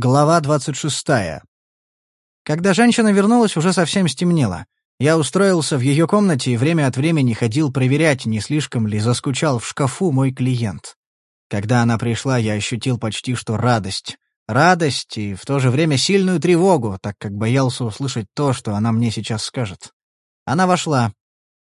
Глава двадцать шестая. Когда женщина вернулась, уже совсем стемнело. Я устроился в ее комнате и время от времени ходил проверять, не слишком ли заскучал в шкафу мой клиент. Когда она пришла, я ощутил почти что радость. Радость и в то же время сильную тревогу, так как боялся услышать то, что она мне сейчас скажет. Она вошла.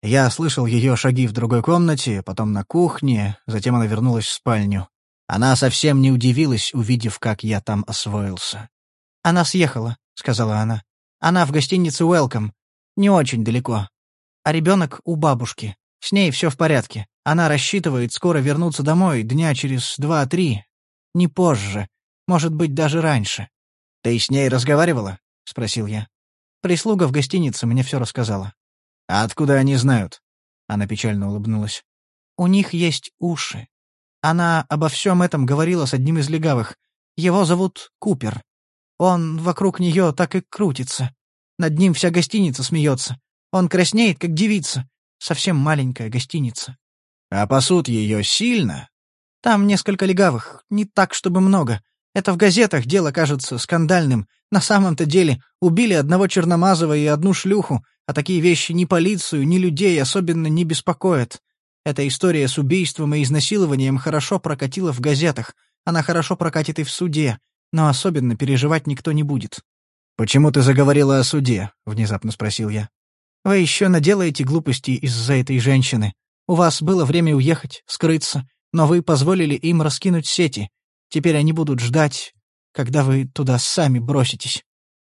Я слышал ее шаги в другой комнате, потом на кухне, затем она вернулась в спальню. Она совсем не удивилась, увидев, как я там освоился. «Она съехала», — сказала она. «Она в гостинице «Уэлком». Не очень далеко. А ребенок у бабушки. С ней все в порядке. Она рассчитывает скоро вернуться домой, дня через два-три. Не позже. Может быть, даже раньше». «Ты с ней разговаривала?» — спросил я. Прислуга в гостинице мне все рассказала. «А откуда они знают?» Она печально улыбнулась. «У них есть уши. Она обо всем этом говорила с одним из легавых. Его зовут Купер. Он вокруг нее так и крутится. Над ним вся гостиница смеется. Он краснеет, как девица. Совсем маленькая гостиница. А пасут ее сильно? Там несколько легавых, не так, чтобы много. Это в газетах дело кажется скандальным. На самом-то деле убили одного Черномазова и одну шлюху, а такие вещи ни полицию, ни людей особенно не беспокоят. Эта история с убийством и изнасилованием хорошо прокатила в газетах, она хорошо прокатит и в суде, но особенно переживать никто не будет. «Почему ты заговорила о суде?» — внезапно спросил я. «Вы еще наделаете глупости из-за этой женщины. У вас было время уехать, скрыться, но вы позволили им раскинуть сети. Теперь они будут ждать, когда вы туда сами броситесь».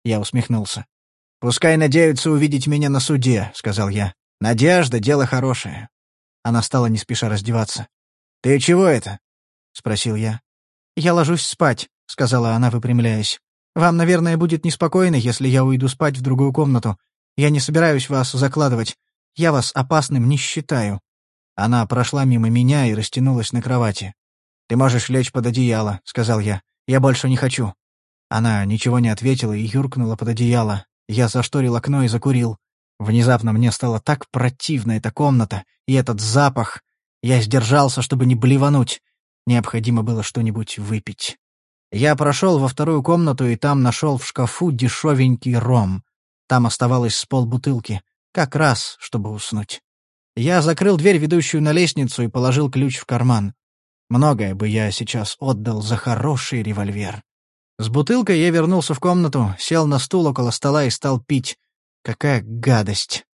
Я усмехнулся. «Пускай надеются увидеть меня на суде», — сказал я. «Надежда — дело хорошее». Она стала не спеша раздеваться. «Ты чего это?» — спросил я. «Я ложусь спать», — сказала она, выпрямляясь. «Вам, наверное, будет неспокойно, если я уйду спать в другую комнату. Я не собираюсь вас закладывать. Я вас опасным не считаю». Она прошла мимо меня и растянулась на кровати. «Ты можешь лечь под одеяло», — сказал я. «Я больше не хочу». Она ничего не ответила и юркнула под одеяло. Я зашторил окно и закурил. Внезапно мне стало так противна эта комната и этот запах. Я сдержался, чтобы не блевануть. Необходимо было что-нибудь выпить. Я прошел во вторую комнату и там нашел в шкафу дешевенький ром. Там оставалось с полбутылки. Как раз, чтобы уснуть. Я закрыл дверь, ведущую на лестницу, и положил ключ в карман. Многое бы я сейчас отдал за хороший револьвер. С бутылкой я вернулся в комнату, сел на стул около стола и стал пить. Какая гадость.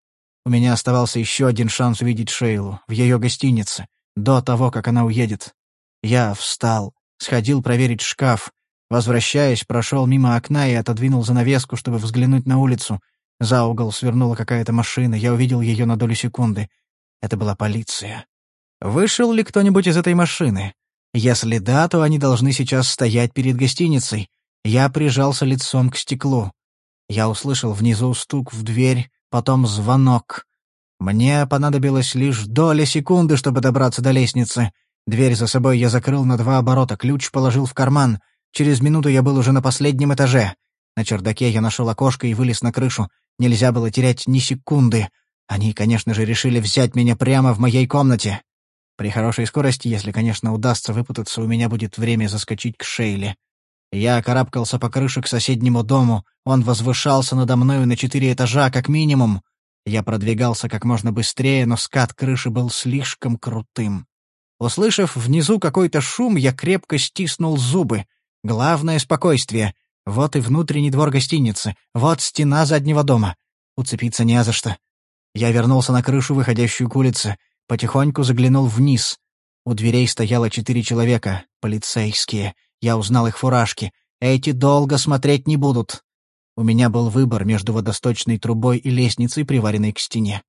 У меня оставался еще один шанс увидеть Шейлу в ее гостинице, до того, как она уедет. Я встал, сходил проверить шкаф. Возвращаясь, прошел мимо окна и отодвинул занавеску, чтобы взглянуть на улицу. За угол свернула какая-то машина, я увидел ее на долю секунды. Это была полиция. Вышел ли кто-нибудь из этой машины? Если да, то они должны сейчас стоять перед гостиницей. Я прижался лицом к стеклу. Я услышал внизу стук в дверь, потом звонок. Мне понадобилось лишь доля секунды, чтобы добраться до лестницы. Дверь за собой я закрыл на два оборота, ключ положил в карман. Через минуту я был уже на последнем этаже. На чердаке я нашел окошко и вылез на крышу. Нельзя было терять ни секунды. Они, конечно же, решили взять меня прямо в моей комнате. При хорошей скорости, если, конечно, удастся выпутаться, у меня будет время заскочить к Шейле. Я карабкался по крыше к соседнему дому. Он возвышался надо мною на четыре этажа, как минимум. Я продвигался как можно быстрее, но скат крыши был слишком крутым. Услышав внизу какой-то шум, я крепко стиснул зубы. Главное — спокойствие. Вот и внутренний двор гостиницы. Вот стена заднего дома. Уцепиться не за что. Я вернулся на крышу, выходящую к улице. Потихоньку заглянул вниз. У дверей стояло четыре человека, полицейские. Я узнал их фуражки. Эти долго смотреть не будут. У меня был выбор между водосточной трубой и лестницей, приваренной к стене.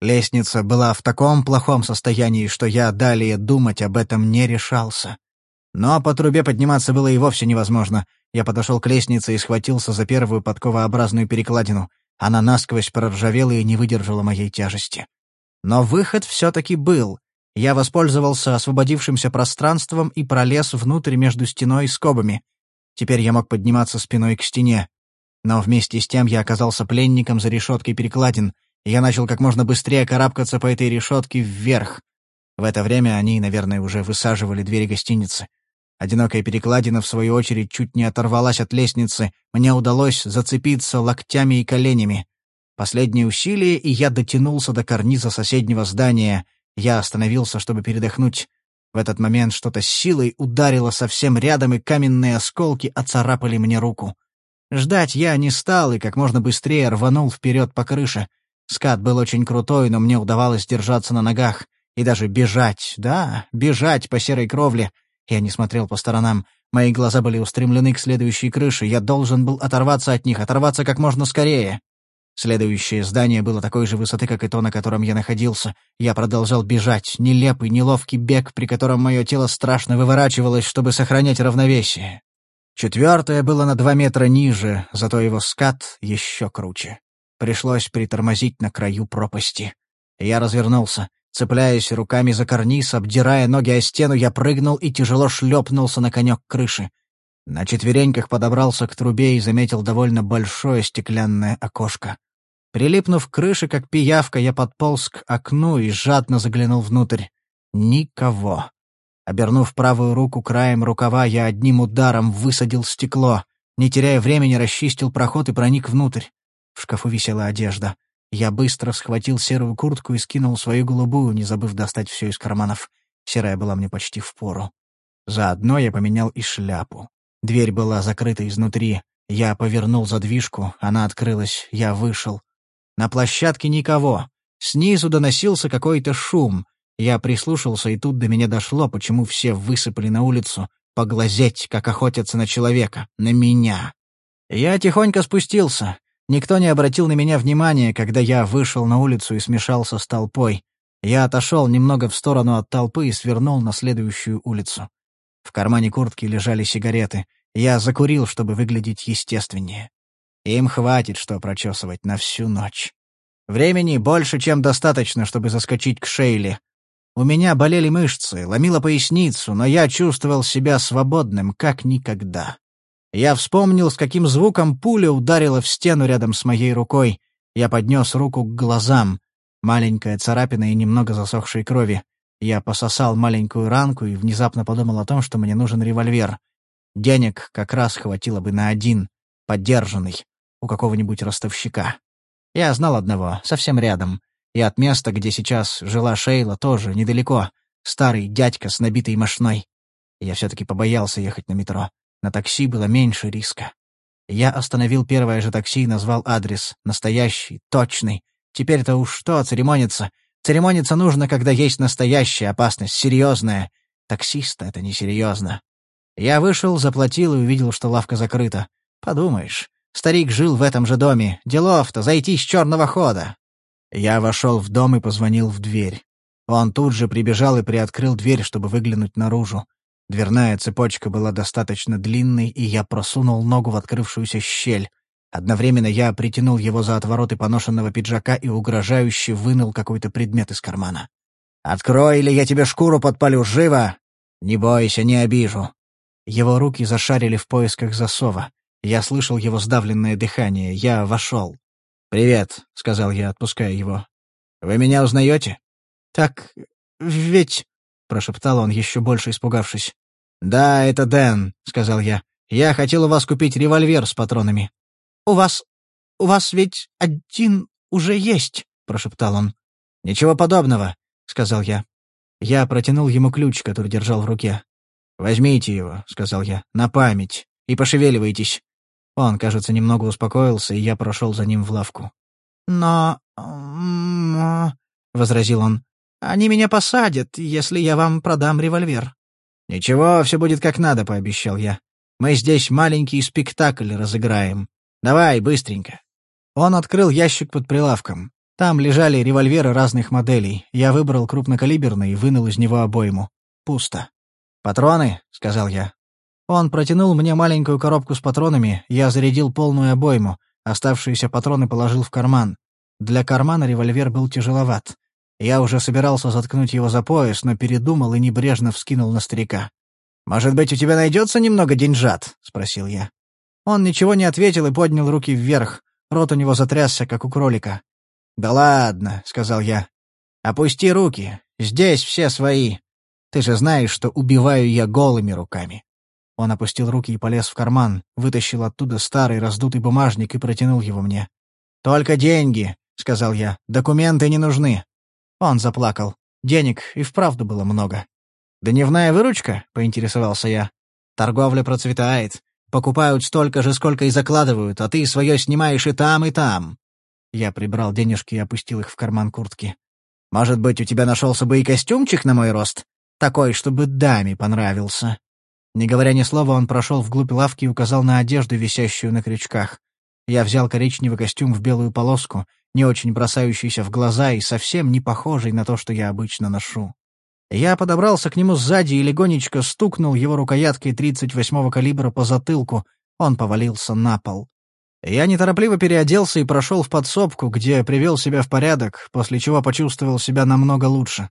Лестница была в таком плохом состоянии, что я далее думать об этом не решался. Но по трубе подниматься было и вовсе невозможно. Я подошел к лестнице и схватился за первую подковообразную перекладину. Она насквозь проржавела и не выдержала моей тяжести. Но выход все-таки был. Я воспользовался освободившимся пространством и пролез внутрь между стеной и скобами. Теперь я мог подниматься спиной к стене. Но вместе с тем я оказался пленником за решеткой перекладин, и я начал как можно быстрее карабкаться по этой решетке вверх. В это время они, наверное, уже высаживали двери гостиницы. Одинокая перекладина, в свою очередь, чуть не оторвалась от лестницы. Мне удалось зацепиться локтями и коленями. Последнее усилие, и я дотянулся до карниза соседнего здания. Я остановился, чтобы передохнуть. В этот момент что-то с силой ударило совсем рядом, и каменные осколки оцарапали мне руку. Ждать я не стал и как можно быстрее рванул вперед по крыше. Скат был очень крутой, но мне удавалось держаться на ногах. И даже бежать, да, бежать по серой кровле. Я не смотрел по сторонам. Мои глаза были устремлены к следующей крыше. Я должен был оторваться от них, оторваться как можно скорее. Следующее здание было такой же высоты, как и то, на котором я находился. Я продолжал бежать, нелепый, неловкий бег, при котором мое тело страшно выворачивалось, чтобы сохранять равновесие. Четвертое было на два метра ниже, зато его скат еще круче. Пришлось притормозить на краю пропасти. Я развернулся. Цепляясь руками за карниз, обдирая ноги о стену, я прыгнул и тяжело шлепнулся на конек крыши. На четвереньках подобрался к трубе и заметил довольно большое стеклянное окошко. Прилипнув к крыше, как пиявка, я подполз к окну и жадно заглянул внутрь. Никого. Обернув правую руку краем рукава, я одним ударом высадил стекло. Не теряя времени, расчистил проход и проник внутрь. В шкафу висела одежда. Я быстро схватил серую куртку и скинул свою голубую, не забыв достать все из карманов. Серая была мне почти впору. Заодно я поменял и шляпу. Дверь была закрыта изнутри. Я повернул задвижку, она открылась, я вышел. На площадке никого. Снизу доносился какой-то шум. Я прислушался, и тут до меня дошло, почему все высыпали на улицу, поглазеть, как охотятся на человека, на меня. Я тихонько спустился. Никто не обратил на меня внимания, когда я вышел на улицу и смешался с толпой. Я отошел немного в сторону от толпы и свернул на следующую улицу. В кармане куртки лежали сигареты. Я закурил, чтобы выглядеть естественнее. Им хватит, что прочесывать на всю ночь. Времени больше, чем достаточно, чтобы заскочить к Шейле. У меня болели мышцы, ломило поясницу, но я чувствовал себя свободным, как никогда. Я вспомнил, с каким звуком пуля ударила в стену рядом с моей рукой. Я поднес руку к глазам. Маленькая царапина и немного засохшей крови. Я пососал маленькую ранку и внезапно подумал о том, что мне нужен револьвер. Денег как раз хватило бы на один, поддержанный у какого-нибудь ростовщика. Я знал одного, совсем рядом. И от места, где сейчас жила Шейла, тоже недалеко. Старый дядька с набитой мошной. Я все-таки побоялся ехать на метро. На такси было меньше риска. Я остановил первое же такси и назвал адрес. Настоящий, точный. Теперь-то уж что церемониться? Церемониться нужно, когда есть настоящая опасность, серьезная. Таксиста это несерьезно. Я вышел, заплатил и увидел, что лавка закрыта. Подумаешь, Старик жил в этом же доме. Делов-то зайти с черного хода. Я вошел в дом и позвонил в дверь. Он тут же прибежал и приоткрыл дверь, чтобы выглянуть наружу. Дверная цепочка была достаточно длинной, и я просунул ногу в открывшуюся щель. Одновременно я притянул его за отвороты поношенного пиджака и угрожающе вынул какой-то предмет из кармана. «Открой, или я тебе шкуру подпалю, живо!» «Не бойся, не обижу». Его руки зашарили в поисках засова. Я слышал его сдавленное дыхание. Я вошел. «Привет», — сказал я, отпуская его. «Вы меня узнаете?» «Так ведь...» — прошептал он, еще больше испугавшись. «Да, это Дэн», — сказал я. «Я хотел у вас купить револьвер с патронами». «У вас... у вас ведь один уже есть», — прошептал он. «Ничего подобного», — сказал я. Я протянул ему ключ, который держал в руке. «Возьмите его», — сказал я, — «на память, и пошевеливайтесь. Он, кажется, немного успокоился, и я прошел за ним в лавку. «Но...» — возразил он. «Они меня посадят, если я вам продам револьвер». «Ничего, все будет как надо», — пообещал я. «Мы здесь маленький спектакль разыграем. Давай, быстренько». Он открыл ящик под прилавком. Там лежали револьверы разных моделей. Я выбрал крупнокалиберный и вынул из него обойму. Пусто. «Патроны?» — сказал я. Он протянул мне маленькую коробку с патронами, я зарядил полную обойму, оставшиеся патроны положил в карман. Для кармана револьвер был тяжеловат. Я уже собирался заткнуть его за пояс, но передумал и небрежно вскинул на старика. «Может быть, у тебя найдется немного деньжат?» — спросил я. Он ничего не ответил и поднял руки вверх. Рот у него затрясся, как у кролика. «Да ладно», — сказал я. «Опусти руки. Здесь все свои. Ты же знаешь, что убиваю я голыми руками». Он опустил руки и полез в карман, вытащил оттуда старый раздутый бумажник и протянул его мне. «Только деньги», — сказал я. «Документы не нужны». Он заплакал. Денег и вправду было много. «Дневная выручка?» — поинтересовался я. «Торговля процветает. Покупают столько же, сколько и закладывают, а ты свое снимаешь и там, и там». Я прибрал денежки и опустил их в карман куртки. «Может быть, у тебя нашелся бы и костюмчик на мой рост? Такой, чтобы даме понравился». Не говоря ни слова, он прошел вглубь лавки и указал на одежду, висящую на крючках. Я взял коричневый костюм в белую полоску, не очень бросающийся в глаза и совсем не похожий на то, что я обычно ношу. Я подобрался к нему сзади и легонечко стукнул его рукояткой 38-го калибра по затылку. Он повалился на пол. Я неторопливо переоделся и прошел в подсобку, где привел себя в порядок, после чего почувствовал себя намного лучше.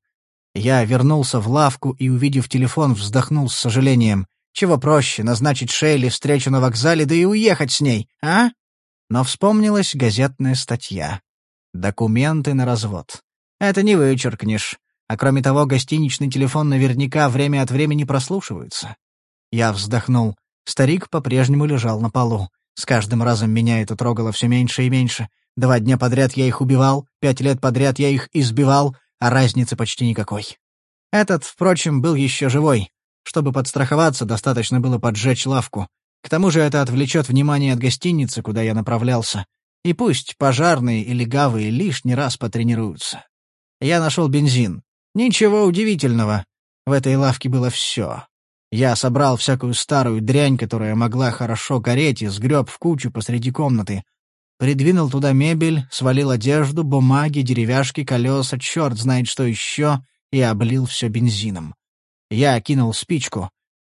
Я вернулся в лавку и, увидев телефон, вздохнул с сожалением. Чего проще, назначить Шейли встречу на вокзале, да и уехать с ней, а? Но вспомнилась газетная статья. Документы на развод. Это не вычеркнешь. А кроме того, гостиничный телефон наверняка время от времени прослушивается. Я вздохнул. Старик по-прежнему лежал на полу. С каждым разом меня это трогало все меньше и меньше. Два дня подряд я их убивал, пять лет подряд я их избивал, а разницы почти никакой. Этот, впрочем, был еще живой. Чтобы подстраховаться, достаточно было поджечь лавку. К тому же это отвлечет внимание от гостиницы, куда я направлялся. И пусть пожарные или гавы лишний раз потренируются. Я нашел бензин. Ничего удивительного. В этой лавке было все. Я собрал всякую старую дрянь, которая могла хорошо гореть, и сгреб в кучу посреди комнаты. Придвинул туда мебель, свалил одежду, бумаги, деревяшки, колеса, черт знает что еще, и облил все бензином. Я кинул спичку.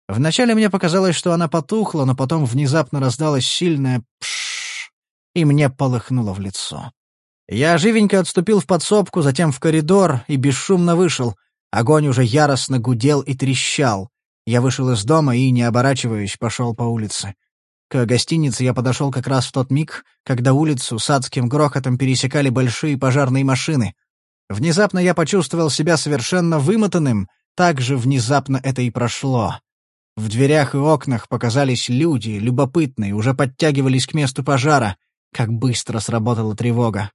Вначале мне показалось, что она потухла, но потом внезапно раздалось сильное «пшшш», и мне полыхнуло в лицо. Я живенько отступил в подсобку, затем в коридор и бесшумно вышел. Огонь уже яростно гудел и трещал. Я вышел из дома и, не оборачиваясь, пошел по улице. К гостинице я подошел как раз в тот миг, когда улицу с адским грохотом пересекали большие пожарные машины. Внезапно я почувствовал себя совершенно вымотанным, так же внезапно это и прошло. В дверях и окнах показались люди, любопытные, уже подтягивались к месту пожара. Как быстро сработала тревога.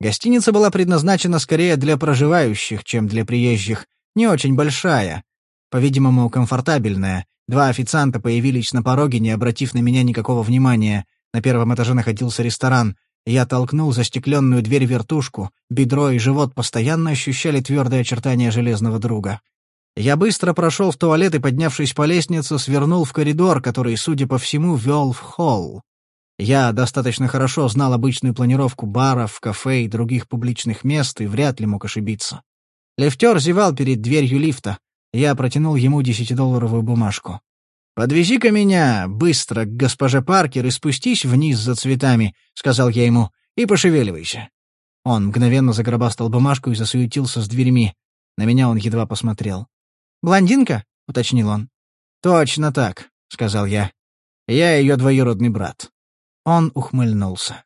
Гостиница была предназначена скорее для проживающих, чем для приезжих, не очень большая. По-видимому, комфортабельная. Два официанта появились на пороге, не обратив на меня никакого внимания. На первом этаже находился ресторан. Я толкнул застекленную дверь-вертушку. Бедро и живот постоянно ощущали твердые очертания железного друга. Я быстро прошел в туалет и, поднявшись по лестнице, свернул в коридор, который, судя по всему, вел в холл. Я достаточно хорошо знал обычную планировку баров, кафе и других публичных мест и вряд ли мог ошибиться. Лифтер зевал перед дверью лифта. Я протянул ему десятидолларовую бумажку. «Подвези-ка меня быстро к госпоже Паркер и спустись вниз за цветами», — сказал я ему, — «и пошевеливайся». Он мгновенно загробастал бумажку и засуетился с дверьми. На меня он едва посмотрел. «Блондинка?» — уточнил он. «Точно так», — сказал я. «Я ее двоюродный брат». Он ухмыльнулся.